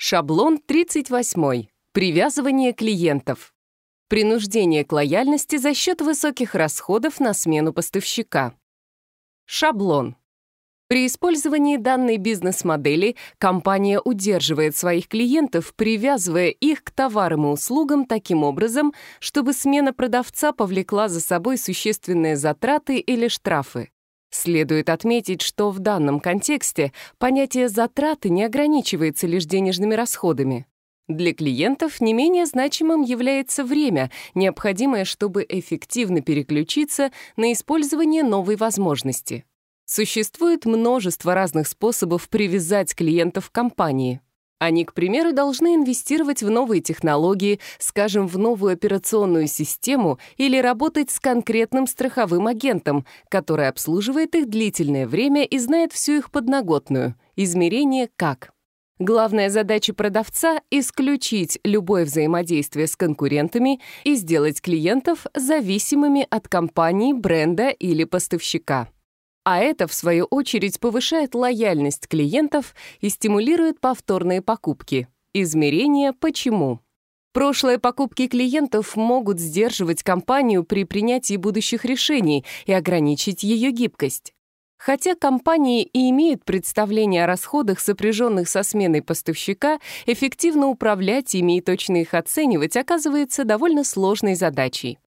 Шаблон 38. Привязывание клиентов. Принуждение к лояльности за счет высоких расходов на смену поставщика. Шаблон. При использовании данной бизнес-модели компания удерживает своих клиентов, привязывая их к товарам и услугам таким образом, чтобы смена продавца повлекла за собой существенные затраты или штрафы. Следует отметить, что в данном контексте понятие «затраты» не ограничивается лишь денежными расходами. Для клиентов не менее значимым является время, необходимое, чтобы эффективно переключиться на использование новой возможности. Существует множество разных способов привязать клиентов к компании — они, к примеру, должны инвестировать в новые технологии, скажем, в новую операционную систему или работать с конкретным страховым агентом, который обслуживает их длительное время и знает всю их подноготную. Измерение «как». Главная задача продавца — исключить любое взаимодействие с конкурентами и сделать клиентов зависимыми от компании, бренда или поставщика а это, в свою очередь, повышает лояльность клиентов и стимулирует повторные покупки. Измерение «Почему?». Прошлые покупки клиентов могут сдерживать компанию при принятии будущих решений и ограничить ее гибкость. Хотя компании и имеют представление о расходах, сопряженных со сменой поставщика, эффективно управлять ими и точно их оценивать оказывается довольно сложной задачей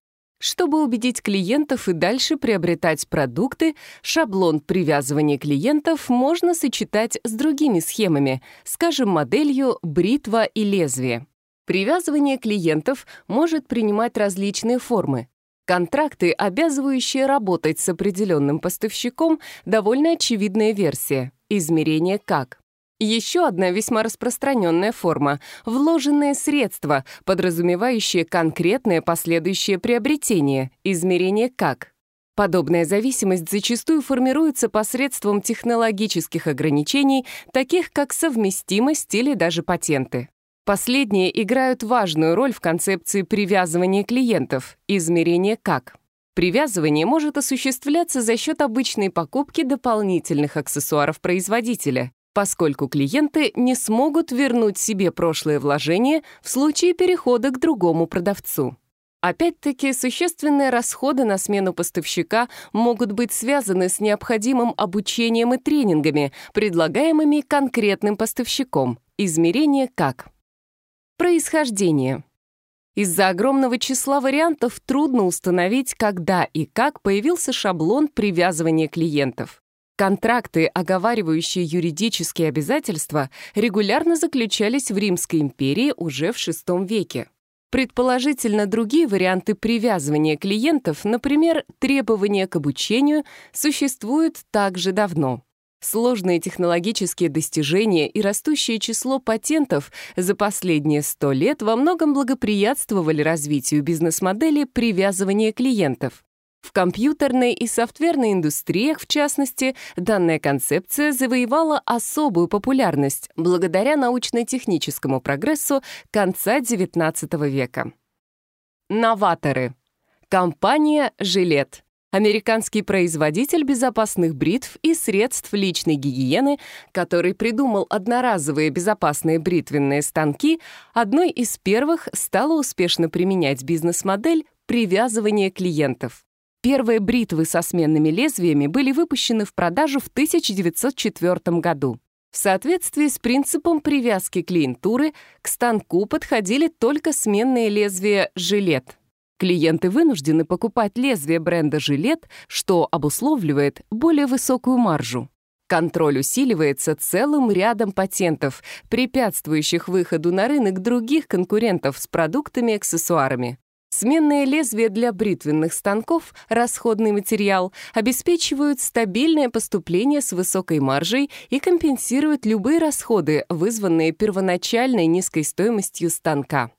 чтобы убедить клиентов и дальше приобретать продукты, шаблон привязывания клиентов можно сочетать с другими схемами, скажем, моделью «бритва и лезвие». Привязывание клиентов может принимать различные формы. Контракты, обязывающие работать с определенным поставщиком, довольно очевидная версия. Измерение как? Еще одна весьма распространенная форма — вложенные средства, подразумевающие конкретное последующее приобретение, измерение «как». Подобная зависимость зачастую формируется посредством технологических ограничений, таких как совместимость или даже патенты. Последние играют важную роль в концепции привязывания клиентов, Измерение «как». Привязывание может осуществляться за счет обычной покупки дополнительных аксессуаров производителя поскольку клиенты не смогут вернуть себе прошлое вложение в случае перехода к другому продавцу. Опять-таки, существенные расходы на смену поставщика могут быть связаны с необходимым обучением и тренингами, предлагаемыми конкретным поставщиком. Измерение как? Происхождение. Из-за огромного числа вариантов трудно установить, когда и как появился шаблон привязывания клиентов. Контракты, оговаривающие юридические обязательства, регулярно заключались в Римской империи уже в VI веке. Предположительно, другие варианты привязывания клиентов, например, требования к обучению, существуют также давно. Сложные технологические достижения и растущее число патентов за последние 100 лет во многом благоприятствовали развитию бизнес-модели привязывания клиентов. В компьютерной и софтверной индустриях, в частности, данная концепция завоевала особую популярность благодаря научно-техническому прогрессу конца XIX века. Новаторы. Компания «Жилет». Американский производитель безопасных бритв и средств личной гигиены, который придумал одноразовые безопасные бритвенные станки, одной из первых стала успешно применять бизнес-модель привязывания клиентов. Первые бритвы со сменными лезвиями были выпущены в продажу в 1904 году. В соответствии с принципом привязки клиентуры к станку подходили только сменные лезвия «Жилет». Клиенты вынуждены покупать лезвие бренда «Жилет», что обусловливает более высокую маржу. Контроль усиливается целым рядом патентов, препятствующих выходу на рынок других конкурентов с продуктами и аксессуарами. Сменные лезвия для бритвенных станков, расходный материал, обеспечивают стабильное поступление с высокой маржей и компенсируют любые расходы, вызванные первоначальной низкой стоимостью станка.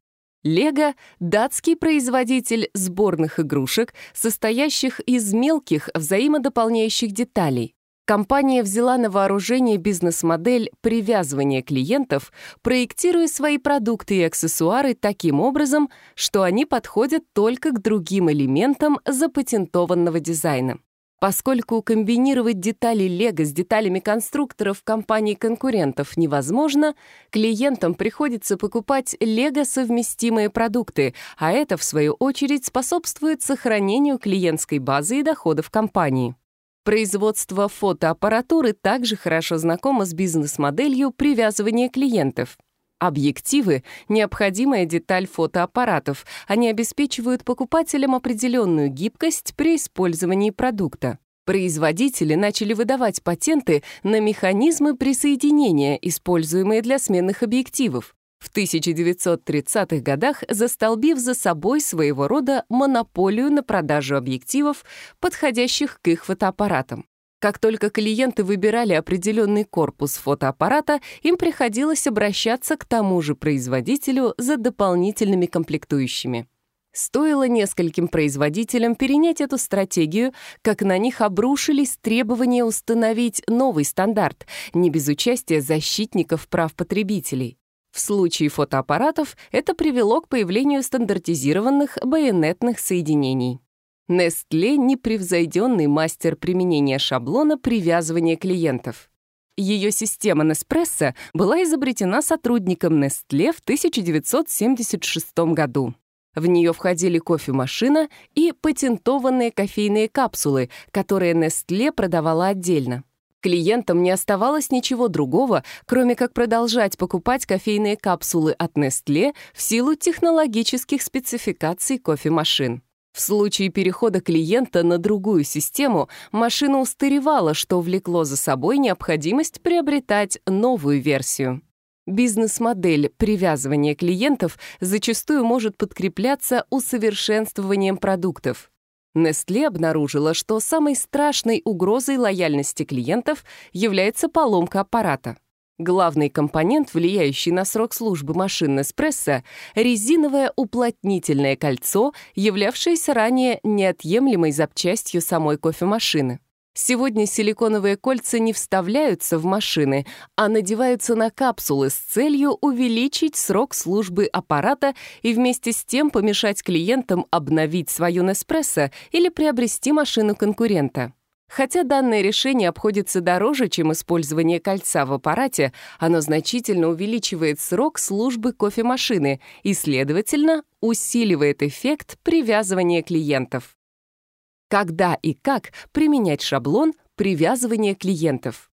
Лего — датский производитель сборных игрушек, состоящих из мелких взаимодополняющих деталей. Компания взяла на вооружение бизнес-модель привязывания клиентов, проектируя свои продукты и аксессуары таким образом, что они подходят только к другим элементам запатентованного дизайна. Поскольку комбинировать детали Лего с деталями конструкторов компаний-конкурентов невозможно, клиентам приходится покупать Лего-совместимые продукты, а это, в свою очередь, способствует сохранению клиентской базы и доходов компании. Производство фотоаппаратуры также хорошо знакомо с бизнес-моделью привязывания клиентов. Объективы — необходимая деталь фотоаппаратов. Они обеспечивают покупателям определенную гибкость при использовании продукта. Производители начали выдавать патенты на механизмы присоединения, используемые для сменных объективов. В 1930-х годах застолбив за собой своего рода монополию на продажу объективов, подходящих к их фотоаппаратам. Как только клиенты выбирали определенный корпус фотоаппарата, им приходилось обращаться к тому же производителю за дополнительными комплектующими. Стоило нескольким производителям перенять эту стратегию, как на них обрушились требования установить новый стандарт, не без участия защитников прав потребителей. В случае фотоаппаратов это привело к появлению стандартизированных байонетных соединений. Nestle — непревзойденный мастер применения шаблона привязывания клиентов. Ее система Nespresso была изобретена сотрудником Nestle в 1976 году. В нее входили кофемашина и патентованные кофейные капсулы, которые Nestle продавала отдельно. Клиентам не оставалось ничего другого, кроме как продолжать покупать кофейные капсулы от Nestle в силу технологических спецификаций кофемашин. В случае перехода клиента на другую систему машина устаревала, что влекло за собой необходимость приобретать новую версию. Бизнес-модель привязывания клиентов зачастую может подкрепляться усовершенствованием продуктов. Nestle обнаружила, что самой страшной угрозой лояльности клиентов является поломка аппарата. Главный компонент, влияющий на срок службы машин Nespresso — резиновое уплотнительное кольцо, являвшееся ранее неотъемлемой запчастью самой кофемашины. Сегодня силиконовые кольца не вставляются в машины, а надеваются на капсулы с целью увеличить срок службы аппарата и вместе с тем помешать клиентам обновить свою Неспрессо или приобрести машину конкурента. Хотя данное решение обходится дороже, чем использование кольца в аппарате, оно значительно увеличивает срок службы кофемашины и, следовательно, усиливает эффект привязывания клиентов когда и как применять шаблон привязывания клиентов.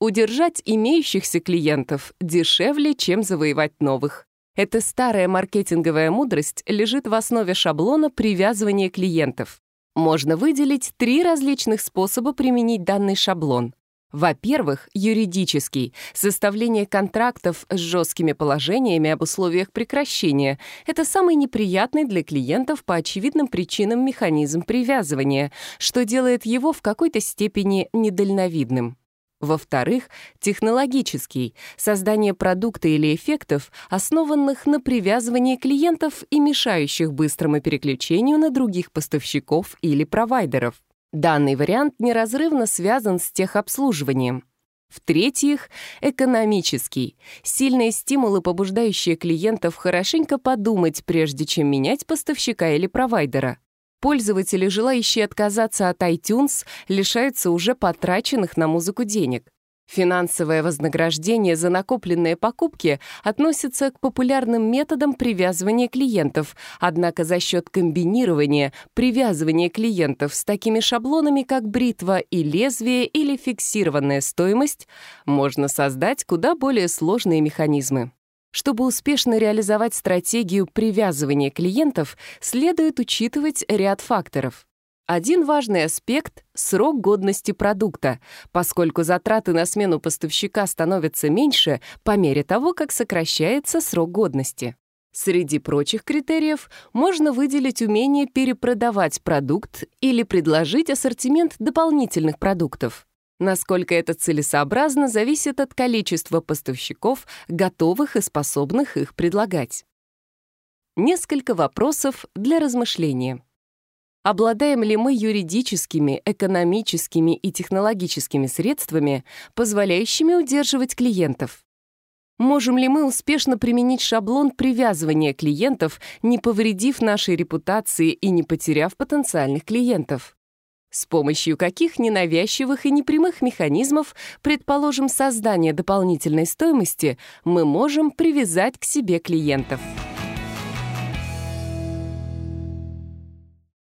Удержать имеющихся клиентов дешевле, чем завоевать новых. Эта старая маркетинговая мудрость лежит в основе шаблона привязывания клиентов. Можно выделить три различных способа применить данный шаблон. Во-первых, юридический. Составление контрактов с жесткими положениями об условиях прекращения — это самый неприятный для клиентов по очевидным причинам механизм привязывания, что делает его в какой-то степени недальновидным. Во-вторых, технологический — создание продукта или эффектов, основанных на привязывании клиентов и мешающих быстрому переключению на других поставщиков или провайдеров. Данный вариант неразрывно связан с техобслуживанием. В-третьих, экономический. Сильные стимулы, побуждающие клиентов хорошенько подумать, прежде чем менять поставщика или провайдера. Пользователи, желающие отказаться от iTunes, лишаются уже потраченных на музыку денег. Финансовое вознаграждение за накопленные покупки относится к популярным методам привязывания клиентов, однако за счет комбинирования привязывания клиентов с такими шаблонами, как бритва и лезвие или фиксированная стоимость, можно создать куда более сложные механизмы. Чтобы успешно реализовать стратегию привязывания клиентов, следует учитывать ряд факторов — один важный аспект — срок годности продукта, поскольку затраты на смену поставщика становятся меньше по мере того, как сокращается срок годности. Среди прочих критериев можно выделить умение перепродавать продукт или предложить ассортимент дополнительных продуктов. Насколько это целесообразно, зависит от количества поставщиков, готовых и способных их предлагать. Несколько вопросов для размышления. Обладаем ли мы юридическими, экономическими и технологическими средствами, позволяющими удерживать клиентов? Можем ли мы успешно применить шаблон привязывания клиентов, не повредив нашей репутации и не потеряв потенциальных клиентов? С помощью каких ненавязчивых и непрямых механизмов, предположим, создание дополнительной стоимости, мы можем привязать к себе клиентов?